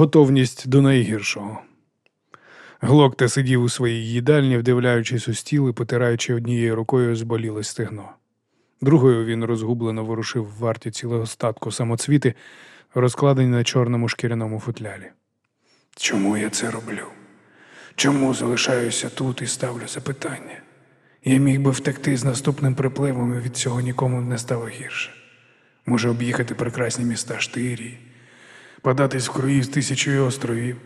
готовність до найгіршого. Глокта сидів у своїй їдальні, вдивляючись у стіл і потираючи однією рукою зболіле стегно. Другою він розгублено ворушив в варті цілого статку самоцвіти, розкладені на чорному шкіряному футлярі. Чому я це роблю? Чому залишаюся тут і ставлю запитання? Я міг би втекти з наступним припливом і від цього нікому не стало гірше. Може об'їхати прекрасні міста Штирії, податись в круїз тисячою островів,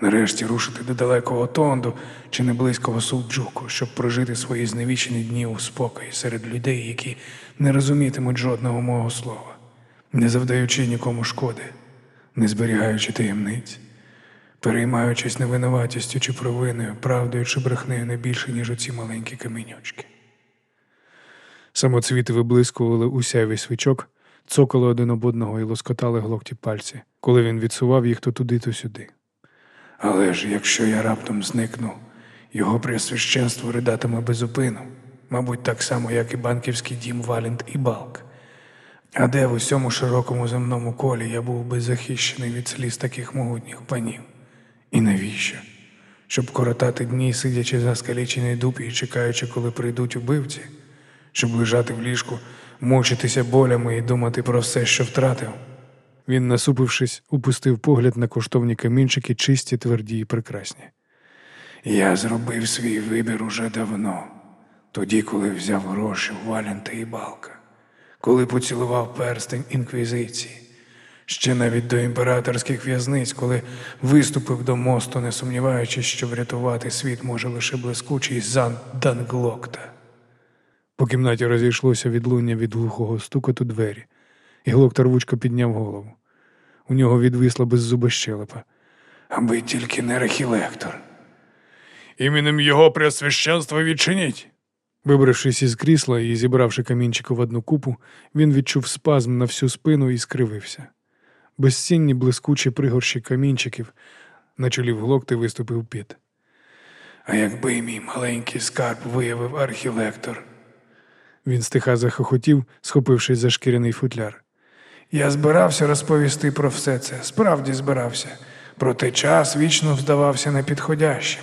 нарешті рушити до далекого Тонду чи неблизького Сулджуку, щоб прожити свої зневічені дні у спокої серед людей, які не розумітимуть жодного мого слова, не завдаючи нікому шкоди, не зберігаючи таємниць, переймаючись невинуватістю чи провиною, правдою чи брехнею не більше, ніж оці маленькі камінючки. Самоцвіти виблискували у свічок, цокали один об одного і лоскотали глокті пальці, коли він відсував їх то туди, то сюди. Але ж якщо я раптом зникну, його пресвященство ридатиме безупину, мабуть, так само, як і банківський дім Валент і Балк. А де в усьому широкому земному колі я був би захищений від сліз таких могутніх панів? І навіщо? Щоб коротати дні, сидячи за скаліченій дупі і чекаючи, коли прийдуть убивці, щоб лежати в ліжку, мучитися болями і думати про все, що втратив. Він, насупившись, упустив погляд на коштовні камінчики, чисті, тверді і прекрасні. Я зробив свій вибір уже давно, тоді, коли взяв гроші у Валента і Балка, коли поцілував перстень інквізиції, ще навіть до імператорських в'язниць, коли виступив до мосту, не сумніваючись, що врятувати світ може лише блискучий зан Данглокта. По кімнаті розійшлося відлуння від глухого стукоту двері, і глокта рвучко підняв голову. У нього відвисла беззуба щелепа. Аби тільки не рехілектор. Іменем його преосвященства відчиніть. Вибравшись із крісла і зібравши камінчики в одну купу, він відчув спазм на всю спину і скривився. Безцінні блискучі пригорші камінчиків на чолі в глокти виступив піт. А якби мій маленький скарб виявив архілектор. Він стиха захохотів, схопившись за шкіряний футляр. Я збирався розповісти про все це, справді збирався. Проте час вічно здавався непідходящим.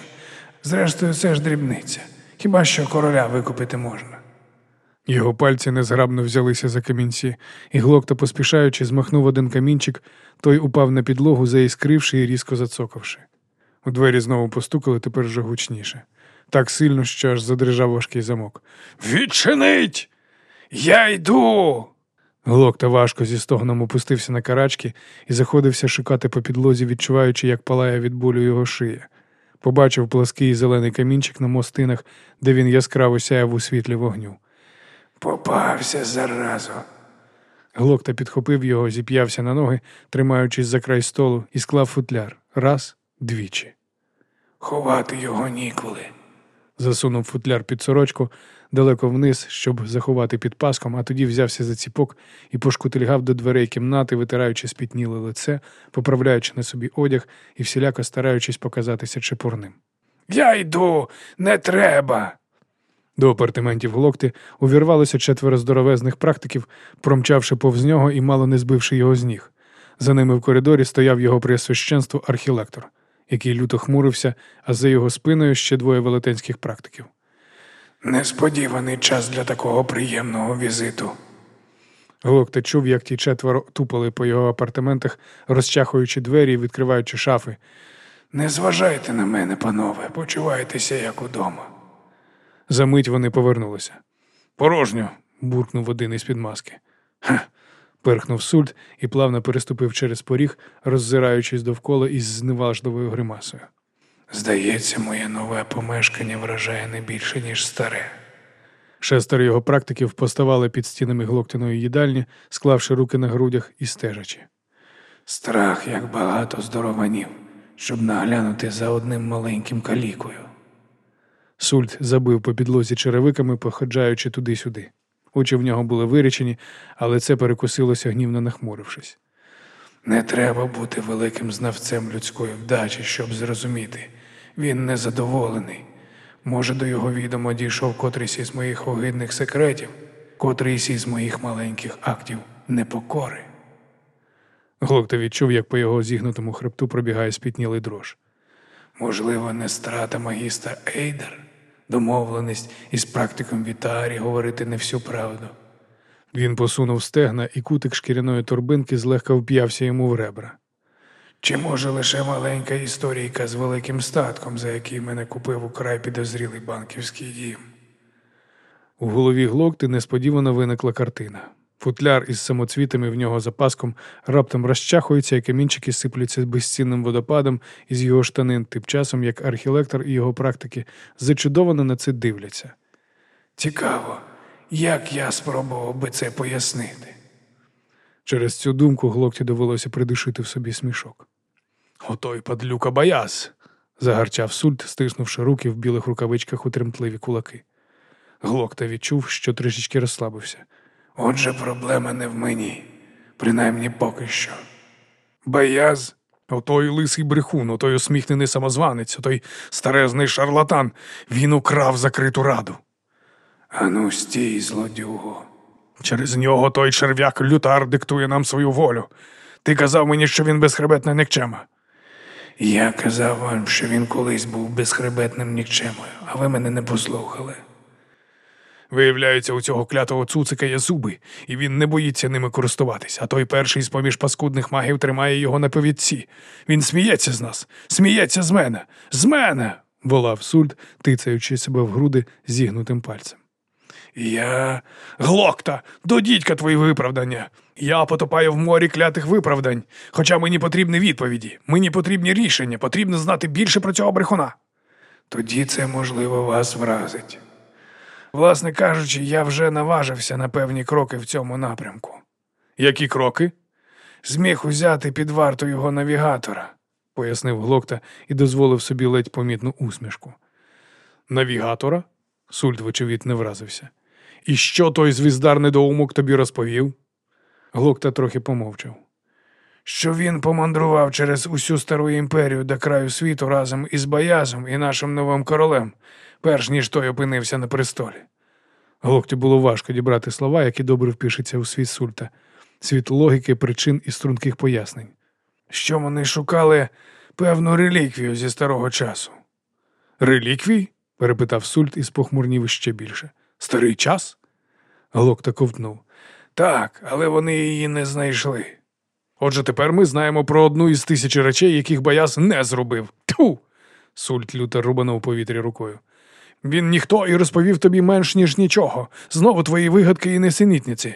Зрештою, це ж дрібниця. Хіба що короля викупити можна. Його пальці незграбно взялися за камінці, і глокта, поспішаючи, змахнув один камінчик, той упав на підлогу, заіскривши і різко зацокавши. У двері знову постукали тепер вже гучніше, так сильно, що аж задрижав важкий замок. Відчинить! Я йду. Глокта важко зі стогном опустився на карачки і заходився шукати по підлозі, відчуваючи, як палає від болю його шия. Побачив плаский зелений камінчик на мостинах, де він яскраво сяяв у світлі вогню. Попався заразу. Глокта підхопив його, зіп'явся на ноги, тримаючись за край столу, і склав футляр раз, двічі. Ховати його ніколи. Засунув футляр під сорочку далеко вниз, щоб заховати під паском, а тоді взявся за ціпок і пошкутильгав до дверей кімнати, витираючи спітніле лице, поправляючи на собі одяг і всіляко стараючись показатися чепурним. Я йду, не треба. До апартаментів глокти увірвалося четверо здоровезних практиків, промчавши повз нього і мало не збивши його з ніг. За ними в коридорі стояв його преосвященство архілектор, який люто хмурився, а за його спиною ще двоє велетенських практиків. Несподіваний час для такого приємного візиту. Глокта чув, як ті четверо тупали по його апартаментах, розчахуючи двері і відкриваючи шафи. Не зважайте на мене, панове, почувайтеся як удома. Замить вони повернулися. Порожньо. буркнув один із під маски. Ха. Перхнув сульт і плавно переступив через поріг, роззираючись довкола із зневажливою гримасою. Здається, моє нове помешкання вражає не більше, ніж старе. Шестеро його практиків поставали під стінами глоктяної їдальні, склавши руки на грудях і стежачи. Страх, як багато здорованів, щоб наглянути за одним маленьким калікою. Сульт забив по підлозі черевиками, походжаючи туди-сюди. Очі в нього були вирічені, але це перекусилося гнівно нахмурившись. Не треба бути великим знавцем людської вдачі, щоб зрозуміти. Він незадоволений. Може, до його відомо дійшов котрийсь із моїх огидних секретів, котрийсь із моїх маленьких актів непокори. Глокта відчув, як по його зігнутому хребту пробігає спітнілий дрож. Можливо, не страта магістра Ейдер, домовленість із практиком Вітарі говорити не всю правду. Він посунув стегна, і кутик шкіряної торбинки злегка вп'явся йому в ребра. Чи може лише маленька історійка з великим статком, за який мене купив украй підозрілий банківський дім? У голові глокти несподівано виникла картина. Футляр із самоцвітами в нього за паском раптом розчахується, і камінчики сиплються безцінним водопадом із його штанин, тим часом як архілектор і його практики зачудовано на це дивляться. Цікаво, як я спробував би це пояснити. Через цю думку глокті довелося придушити в собі смішок. Отой падлюка бояз. загарчав сульт, стиснувши руки в білих рукавичках у тремтливі кулаки. Глокта відчув, що трішечки розслабився. Отже, проблема не в мені, принаймні поки що. Баяз, Отой лисий брехун, отой усміхнений самозванець, отой старезний шарлатан, він украв закриту раду. ану стій, злодюго. Через нього той черв'як лютар диктує нам свою волю. Ти казав мені, що він безхребетна нікчема. Я казав вам, що він колись був безхребетним нікчемою, а ви мене не послухали. Виявляється, у цього клятого цуцика є зуби, і він не боїться ними користуватись, а той перший з поміж паскудних магів тримає його на повідці. Він сміється з нас, сміється з мене, з мене. волав Сульт, тицаючи себе в груди зігнутим пальцем. Я. Глокта, до дідька твої виправдання. Я потопаю в морі клятих виправдань. Хоча мені потрібні відповіді, мені потрібні рішення, потрібно знати більше про цього брехуна. Тоді це, можливо, вас вразить. Власне кажучи, я вже наважився на певні кроки в цьому напрямку. Які кроки? Зміг узяти під варту його навігатора. пояснив Глокта і дозволив собі ледь помітну усмішку. Навігатора? Сульт, вочевидь, не вразився. І що той звіздар недоумок тобі розповів? Глокта трохи помовчав. Що він помандрував через усю стару імперію до краю світу разом із Баязом і нашим новим королем, перш ніж той опинився на престолі. Глокті було важко дібрати слова, які добре впишуться у світ сульта, світ логіки, причин і струнких пояснень. Що вони шукали певну реліквію зі старого часу. Реліквій? перепитав сульт і спохмурнів ще більше. Старий час? Глокта ковтнув. Так, але вони її не знайшли. Отже, тепер ми знаємо про одну із тисячі речей, яких Баяс не зробив. Тьфу! Сульт люто рубанув повітря рукою. Він ніхто і розповів тобі менш, ніж нічого. Знову твої вигадки і несенітниці.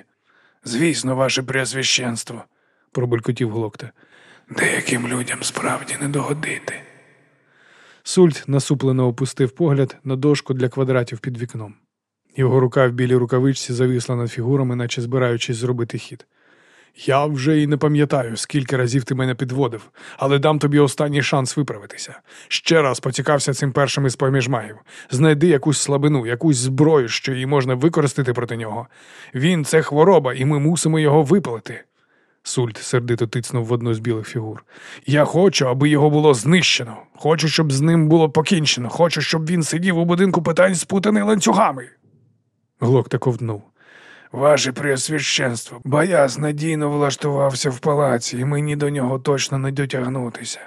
Звісно, ваше преосвященство, пробулькотів Глокта. Деяким людям справді не догодити. Сульт насуплено опустив погляд на дошку для квадратів під вікном. Його рука в білій рукавичці зависла над фігурами, наче збираючись зробити хід. Я вже і не пам'ятаю, скільки разів ти мене підводив, але дам тобі останній шанс виправитися. Ще раз поцікався цим першим із поміж магів. Знайди якусь слабину, якусь зброю, що її можна використати проти нього. Він це хвороба, і ми мусимо його випалити. Сульт сердито тицнув в одну з білих фігур. Я хочу, аби його було знищено. Хочу, щоб з ним було покінчено. Хочу, щоб він сидів у будинку питань, спутаний ланцюгами. Глок так ковтнув. Ваше преосвященство, Баяз надійно влаштувався в палаці, і мені до нього точно не дотягнутися.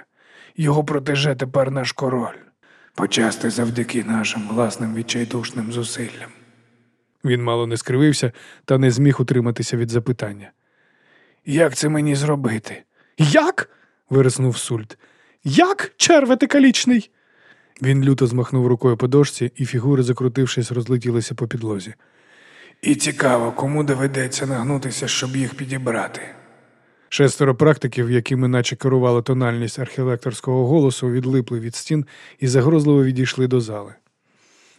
Його протеже тепер наш король, почасти завдяки нашим власним відчайдушним зусиллям. Він мало не скривився та не зміг утриматися від запитання. Як це мені зробити? Як? вириснув Сульт. Як, черве калічний? Він люто змахнув рукою по дошці, і фігури, закрутившись, розлетілися по підлозі. І цікаво, кому доведеться нагнутися, щоб їх підібрати. Шестеро практиків, якими наче керувала тональність архілекторського голосу, відлипли від стін і загрозливо відійшли до зали.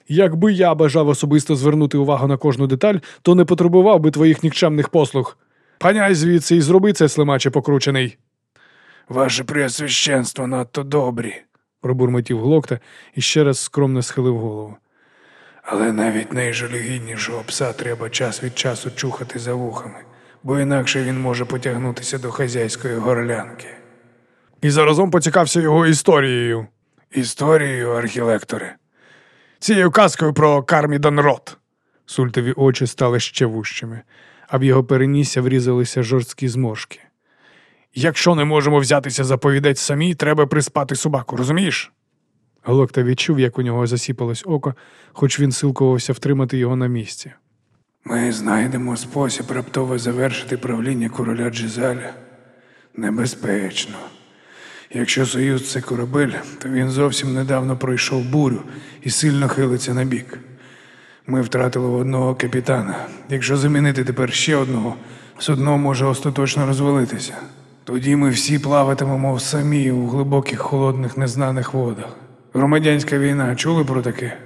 Якби я бажав особисто звернути увагу на кожну деталь, то не потребував би твоїх нікчемних послуг. Паняй звідси і зроби це, слимаче покручений. Ваше преосвященство надто добрі, пробурмотів глокта і ще раз скромно схилив голову. Але навіть найжалюгіднішого пса треба час від часу чухати за вухами, бо інакше він може потягнутися до хазяйської горлянки. І заразом поцікався його історією. Історією, архілекторе. Цією казкою про Кармідан Рот. Сультові очі стали ще вущими, а в його перенісся врізалися жорсткі зморшки. Якщо не можемо взятися заповідати самі, треба приспати собаку, розумієш? Глокта відчув, як у нього засіпалось око, хоч він силкувався втримати його на місці. Ми знайдемо спосіб раптово завершити правління короля Джизаля. Небезпечно. Якщо Союз це корабель, то він зовсім недавно пройшов бурю і сильно хилиться на бік. Ми втратили одного капітана. Якщо замінити тепер ще одного, судно може остаточно розвалитися. Тоді ми всі плаватимемо самі у глибоких холодних незнаних водах. Громадянська війна, чули про таке?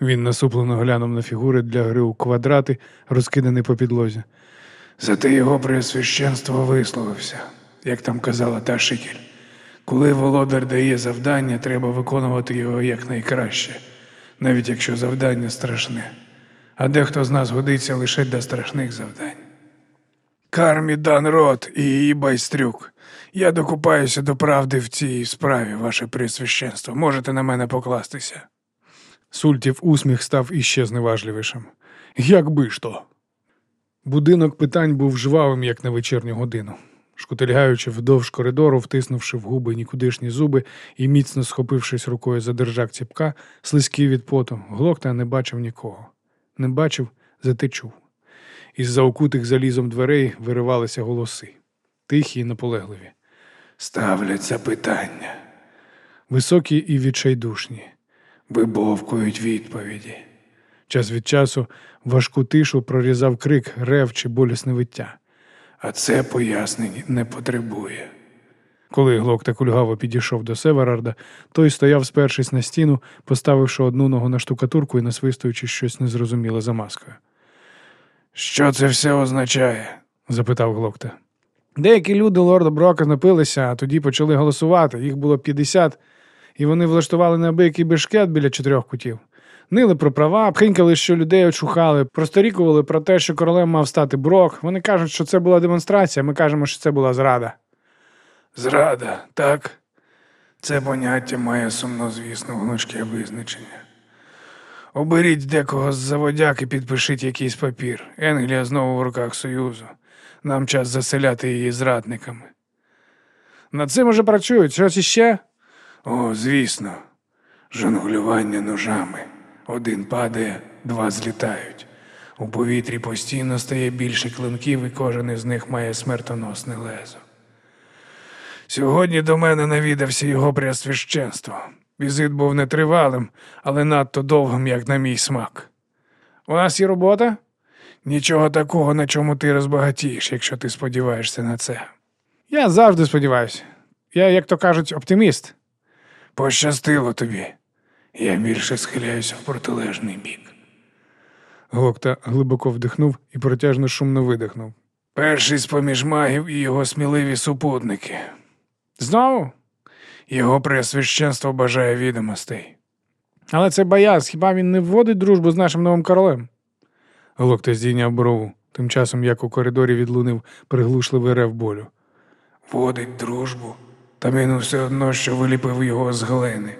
Він насуплено глянув на фігури для гри у квадрати, розкидані по підлозі. Зате його преосвященство висловився, як там казала та шикель. Коли володар дає завдання, треба виконувати його якнайкраще, навіть якщо завдання страшне. А дехто з нас годиться лише для страшних завдань. Кармі дан рот і її байстрюк. Я докупаюся до правди в цій справі, ваше пресвященство. Можете на мене покластися. Сультів усміх став іще зневажливішим. Якби ж то. Будинок питань був жвавим, як на вечірню годину. Шкутильгаючи вдовж коридору, втиснувши в губи нікудишні зуби і міцно схопившись рукою за держак ціпка, слизький від поту, глокта не бачив нікого. Не бачив, зате чув. Із-за окутих залізом дверей виривалися голоси, тихі й наполегливі, Ставлять запитання, високі і відчайдушні. вибовкують відповіді. Час від часу важку тишу прорізав крик, рев чи болісне виття. А це пояснень не потребує. Коли Глокта кульгаво підійшов до Северарда, той стояв, спершись на стіну, поставивши одну ногу на штукатурку і насвистуючи щось незрозуміле за маскою. Що це все означає? запитав Глокта. Деякі люди лорда Брока напилися, а тоді почали голосувати. Їх було 50, і вони влаштували неабиякий бешкет біля чотирьох кутів. Нили про права, пхинькали, що людей очухали, просторікували про те, що королем мав стати Брок. Вони кажуть, що це була демонстрація, ми кажемо, що це була зрада. Зрада, так? Це поняття має сумнозвісно гнучке визначення. Оберіть декого з заводяк і підпишіть якийсь папір. Енглія знову в руках Союзу. Нам час заселяти її зрадниками. Над цим уже працюють. Щось іще? О, звісно, жонглювання ножами. Один падає, два злітають. У повітрі постійно стає більше клинків, і кожен із них має смертоносне лезо. Сьогодні до мене навідався його преосвященство. Візит був нетривалим, але надто довгим, як на мій смак. У нас є робота? Нічого такого, на чому ти розбагатієш, якщо ти сподіваєшся на це. Я завжди сподіваюся. Я, як то кажуть, оптиміст. Пощастило тобі. Я більше схиляюся в протилежний бік. Глокта глибоко вдихнув і протяжно шумно видихнув. Перший з поміж магів і його сміливі супутники. Знову? Його преосвященство бажає відомостей. Але це бояз, хіба він не вводить дружбу з нашим новим королем? Глокта здійняв брову, тим часом як у коридорі відлунив приглушливий рев болю. Водить дружбу, та він все одно, що виліпив його з глини.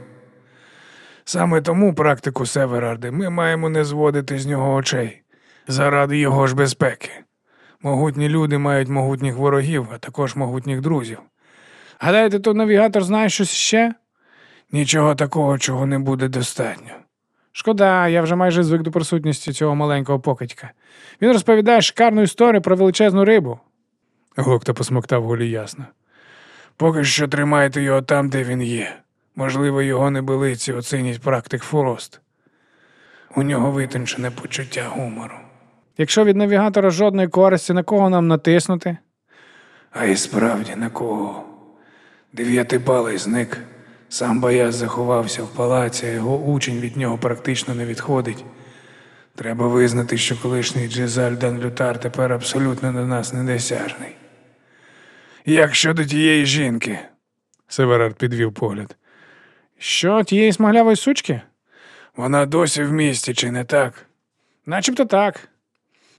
Саме тому, практику Северарди, ми маємо не зводити з нього очей заради його ж безпеки. Могутні люди мають могутніх ворогів, а також могутніх друзів. Гадаєте, то навігатор знає щось ще? Нічого такого, чого не буде достатньо. Шкода, я вже майже звик до присутності цього маленького покидька. Він розповідає шикарну історію про величезну рибу. Глокта посмоктав голі ясно. Поки що тримайте його там, де він є. Можливо, його небилиці оцінять практик Фурост. У нього витончене почуття гумору. Якщо від навігатора жодної користі, на кого нам натиснути? А і справді на кого? Дев'ятипалий зник. Сам бояз заховався в палаці, а його учень від нього практично не відходить. Треба визнати, що колишній Джезаль Дан Лютар тепер абсолютно до нас недосяжний. Як щодо тієї жінки, Северард підвів погляд. Що, тієї смаглявої сучки? вона досі в місті, чи не так? Начебто так.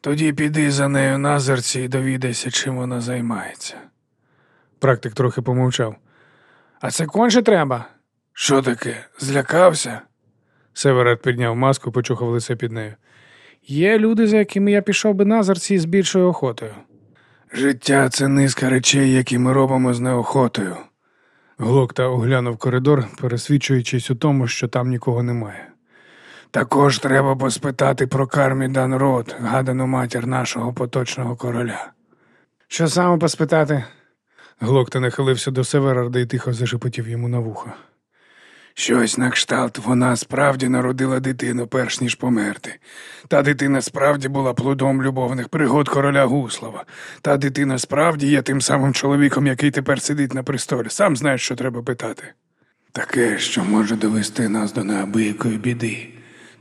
Тоді піди за нею на зерці і довідайся, чим вона займається. Практик трохи помовчав. А це конче треба. Що таке? Злякався? Северард підняв маску, почухав лице під нею. Є люди, за якими я пішов би на зерці з більшою охотою. Життя це низка речей, які ми робимо з неохотою. Глокта оглянув коридор, пересвідчуючись у тому, що там нікого немає. Також треба поспитати про Кармі Данрот, гадану матір нашого поточного короля. Що саме поспитати? Глокта нахилився до Северарда і тихо зашепотів йому на вухо. Щось на кшталт вона справді народила дитину, перш ніж померти. Та дитина справді була плодом любовних пригод короля Гуслова. Та дитина справді є тим самим чоловіком, який тепер сидить на престолі. Сам знаєш, що треба питати. Таке, що може довести нас до неабиякої біди,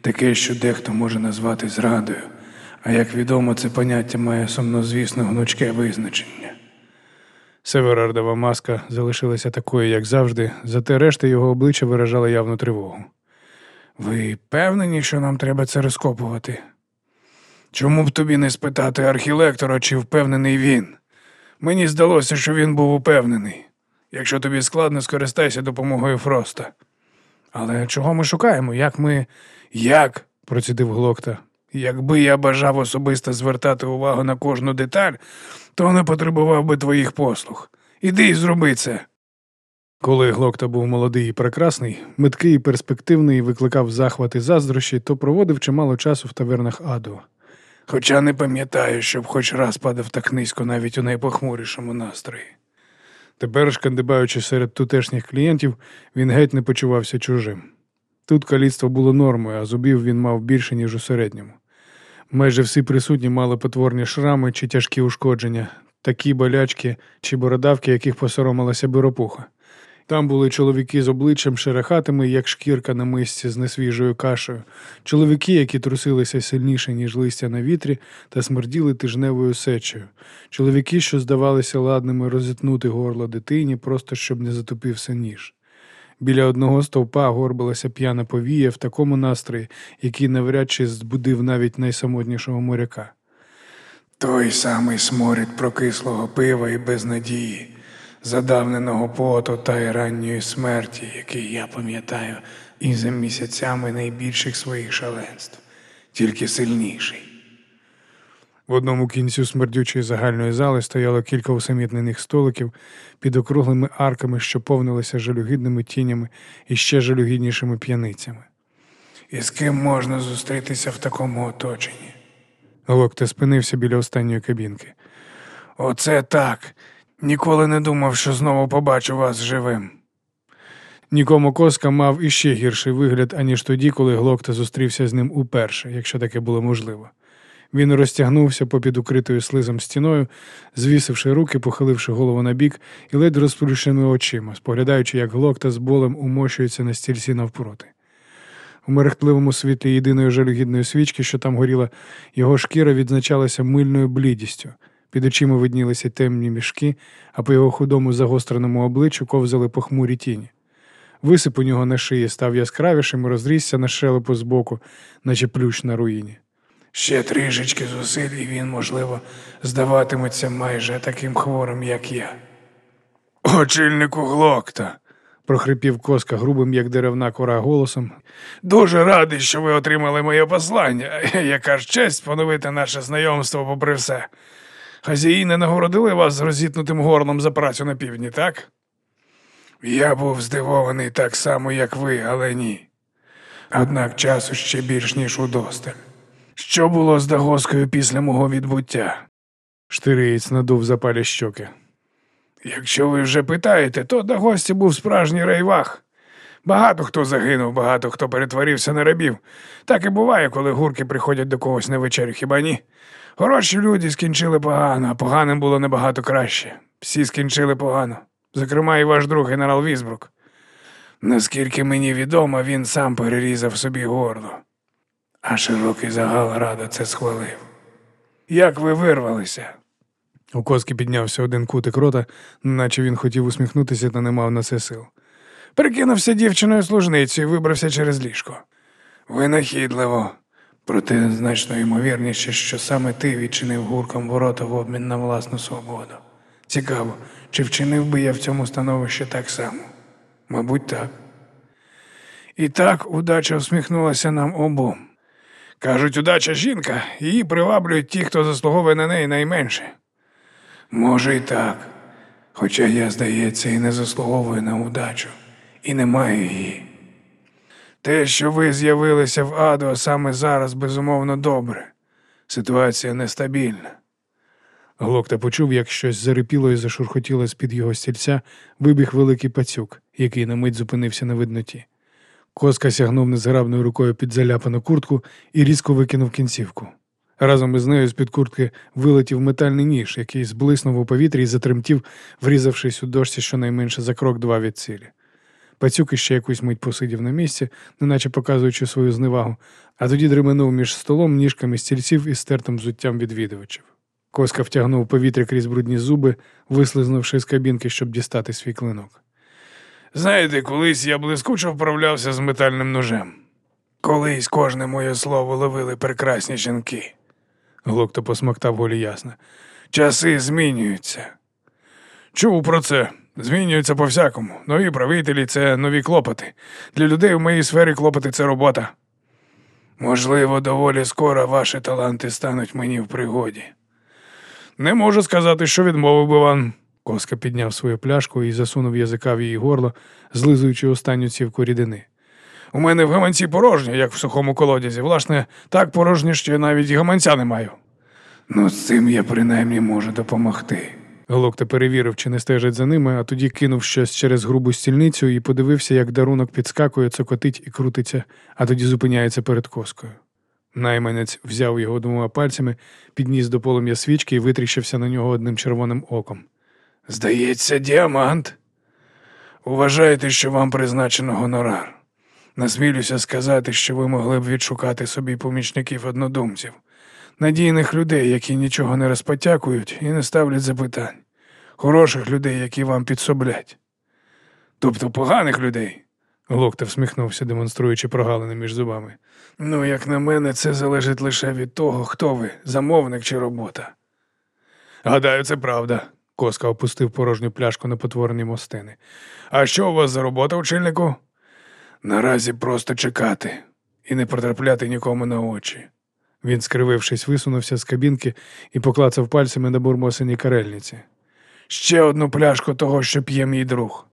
таке, що дехто може назвати зрадою. А як відомо, це поняття має сумнозвісно гнучке визначення. Северардова маска залишилася такою, як завжди, зате решта його обличчя виражала явну тривогу. Ви певнені, що нам треба це розкопувати? Чому б тобі не спитати архілектора, чи впевнений він? Мені здалося, що він був упевнений. Якщо тобі складно, скористайся допомогою Фроста. Але чого ми шукаємо? Як ми. Як? процідив глокта. Якби я бажав особисто звертати увагу на кожну деталь, то не потребував би твоїх послуг. Іди і зроби це. Коли глокта був молодий і прекрасний, меткий і перспективний, і викликав захват і заздрощі, то проводив чимало часу в тавернах аду. Хоча не пам'ятаю, щоб хоч раз падав так низько навіть у найпохмурішому настрої. Тепер, шкандибаючи серед тутешніх клієнтів, він геть не почувався чужим. Тут каліцтво було нормою, а зубів він мав більше, ніж у середньому. Майже всі присутні мали потворні шрами чи тяжкі ушкодження, такі болячки чи бородавки, яких посоромилася биропуха. Там були чоловіки з обличчям шерехатими, як шкірка на мисці з несвіжою кашею, чоловіки, які трусилися сильніше, ніж листя на вітрі, та смерділи тижневою сечею, чоловіки, що здавалися ладними розітнути горло дитині, просто щоб не затупився ніж. Біля одного стовпа горбилася п'яна повія в такому настрої, який навряд чи збудив навіть найсамотнішого моряка. Той самий сморід прокислого пива і безнадії, задавненого поту та й ранньої смерті, який я пам'ятаю, і за місяцями найбільших своїх шаленств, тільки сильніший. В одному кінцю смердючої загальної зали стояло кілька усамітнених столиків під округлими арками, що повнилися жалюгідними тінями і ще жалюгіднішими п'яницями. І з ким можна зустрітися в такому оточенні? Локте спинився біля останньої кабінки. Оце так. Ніколи не думав, що знову побачу вас живим. Нікому коска мав іще гірший вигляд, аніж тоді, коли Глокта зустрівся з ним уперше, якщо таке було можливо. Він розтягнувся попід укритою слизом стіною, звісивши руки, похиливши голову на бік і ледь розплющеними очима, споглядаючи, як глокта з болем умощується на стільці навпроти. У мерехтливому світлі єдиної жалюгідної свічки, що там горіла, його шкіра відзначалася мильною блідістю. Під очима виднілися темні мішки, а по його худому загостреному обличчю ковзали похмурі тіні. Висип у нього на шиї став яскравішим і розрісся на шелепу збоку, наче плющ на руїні. Ще трішечки зусиль, і він, можливо, здаватиметься майже таким хворим, як я. Очільнику глокта. прохрипів коска грубим, як деревна кора голосом. Дуже радий, що ви отримали моє послання. Яка ж честь поновити наше знайомство попри все. Хазяї не нагородили вас з розітнутим горлом за працю на півдні, так? Я був здивований так само, як ви, але ні. Однак часу ще більш, ніж удосталь. Що було з Дагоскою після мого відбуття? Штириєць надув запалі щоки. Якщо ви вже питаєте, то Дагості був справжній рейвах. Багато хто загинув, багато хто перетворився на рабів. Так і буває, коли гурки приходять до когось на вечерю, хіба ні? Хороші люди скінчили погано, а поганим було набагато краще. Всі скінчили погано. Зокрема, і ваш друг генерал Візбрук. Наскільки мені відомо, він сам перерізав собі горло. А широкий загал рада це схвалив. Як ви вирвалися? У коски піднявся один кутик рота, наче він хотів усміхнутися та не мав на це сил. Прикинувся дівчиною служницею і вибрався через ліжко. Винахідливо. Проте значно ймовірніше, що саме ти відчинив гурком ворота в обмін на власну свободу. Цікаво, чи вчинив би я в цьому становищі так само? Мабуть, так. І так удача усміхнулася нам обом. Кажуть, удача жінка, її приваблюють ті, хто заслуговує на неї найменше. Може, і так. Хоча я, здається, і не заслуговую на удачу, і не маю її. Те, що ви з'явилися в Адо саме зараз, безумовно, добре. Ситуація нестабільна. Глокта почув, як щось зарипіло і зашурхотіло з-під його стільця, вибіг великий пацюк, який на мить зупинився на видноті. Коска сягнув незграбною рукою під заляпану куртку і різко викинув кінцівку. Разом із нею з-під куртки вилетів метальний ніж, який зблиснув у повітрі і затремтів, врізавшись у дошці щонайменше за крок два від цілі. Пацюк іще якусь мить посидів на місці, неначе показуючи свою зневагу, а тоді дременув між столом, ніжками стільців і стертим взуттям відвідувачів. Коска втягнув повітря крізь брудні зуби, вислизнувши з кабінки, щоб дістати свій клинок. Знаєте, колись я блискуче вправлявся з метальним ножем. Колись кожне моє слово ловили прекрасні жінки. Глокто посмоктав голі ясно. Часи змінюються. Чув про це. Змінюються по всякому. Нові правителі це нові клопоти. Для людей в моїй сфері клопоти це робота. Можливо, доволі скоро ваші таланти стануть мені в пригоді. Не можу сказати, що відмовив би вам. Коска підняв свою пляшку і засунув язика в її горло, злизуючи останню цівку рідини. У мене в гаманці порожньо, як в сухому колодязі. Власне, так порожньо, що я навіть гаманця не маю. Ну, з цим я принаймні можу допомогти. Глокта перевірив, чи не стежать за ними, а тоді кинув щось через грубу стільницю і подивився, як дарунок підскакує, цокотить і крутиться, а тоді зупиняється перед коскою. Найманець взяв його двома пальцями, підніс до полум'я свічки і витріщився на нього одним червоним оком. Здається, діамант. Уважаєте, що вам призначено гонорар. Насмілюся сказати, що ви могли б відшукати собі помічників однодумців, надійних людей, які нічого не розпотякують і не ставлять запитань, хороших людей, які вам підсоблять. Тобто поганих людей. Глокта всміхнувся, демонструючи прогалини між зубами. Ну, як на мене, це залежить лише від того, хто ви, замовник чи робота. Гадаю, це правда. Коска опустив порожню пляшку на потворені мостини. А що у вас за робота, очільнику? Наразі просто чекати і не потрапляти нікому на очі. Він, скривившись, висунувся з кабінки і поклацав пальцями на бурмосині карельниці. Ще одну пляшку того, що п'є мій друг.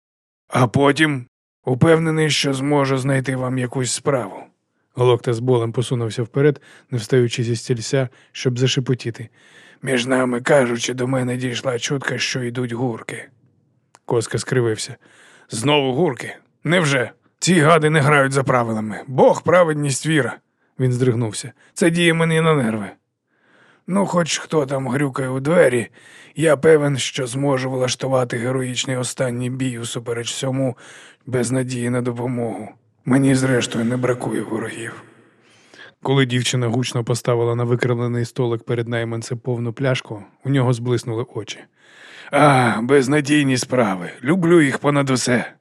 А потім упевнений, що зможу знайти вам якусь справу. Глокта з болем посунувся вперед, не встаючи зі стільця, щоб зашепотіти. Між нами кажучи, до мене дійшла чутка, що йдуть гурки. Коска скривився. Знову гурки? Невже? Ці гади не грають за правилами. Бог, праведність, віра. Він здригнувся. Це діє мені на нерви. Ну, хоч хто там грюкає у двері, я певен, що зможу влаштувати героїчний останній бій усупереч всьому без надії на допомогу. Мені, зрештою, не бракує ворогів. Коли дівчина гучно поставила на викривлений столик перед найманцем повну пляшку, у нього зблиснули очі. А, безнадійні справи. Люблю їх понад усе.